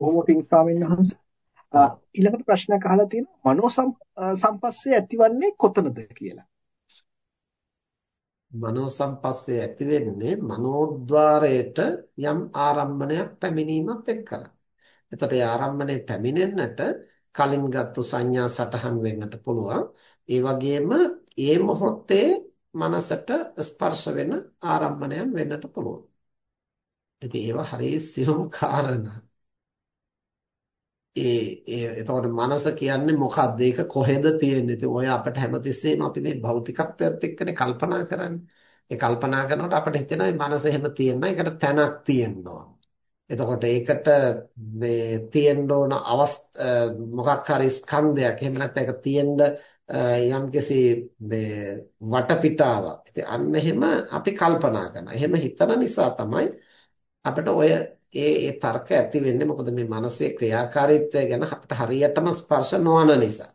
බොහොම පිං ස්වාමීන් වහන්සේ. ඊළඟට ප්‍රශ්නයක් අහලා තියෙනවා මනෝ සම්පස්සේ ඇතිවන්නේ කොතනද කියලා. මනෝ සම්පස්සේ ඇති වෙන්නේ මනෝද්වාරයට යම් ආරම්මණයක් පැමිණීමත් එක්කලා. එතකොට ඒ ආරම්මණය පැමිණෙන්නට කලින් ගත්තු සංඥා සටහන් වෙන්නට පුළුවන්. ඒ වගේම ඒ මොහොතේ මනසට ස්පර්ශ වෙන ආරම්මණයන් වෙන්නට පුළුවන්. ඉතින් ඒවා හරිය සියුම් කාරණා. ඒ ඒ එතකොට මනස කියන්නේ මොකක්ද? ඒක කොහෙද තියෙන්නේ? ඉතින් ඔය අපිට හැමතිස්සෙම අපි මේ භෞතිකත්වයට එක්කනේ කල්පනා කරන්නේ. ඒ කල්පනා කරනකොට අපිට හිතෙනවා මේ මනස එහෙම තියෙනවා. ඒකට තැනක් තියෙනවා. එතකොට ඒකට මේ තියෙන්න ඕන අවස් මොකක් හරි ස්කන්ධයක් එහෙම නැත්නම් ඒක තියෙන්න යම්කිසි මේ වටපිටාවක්. ඉතින් අන්න එහෙම අපි කල්පනා කරනවා. එහෙම හිතන නිසා තමයි අපිට ඔය ඒ ඒ තර්ක ඇති වෙන්නේ මොකද මේ මනසේ ක්‍රියාකාරීත්වය ගැන අපිට හරියටම ස්පර්ශ නොවන නිසා.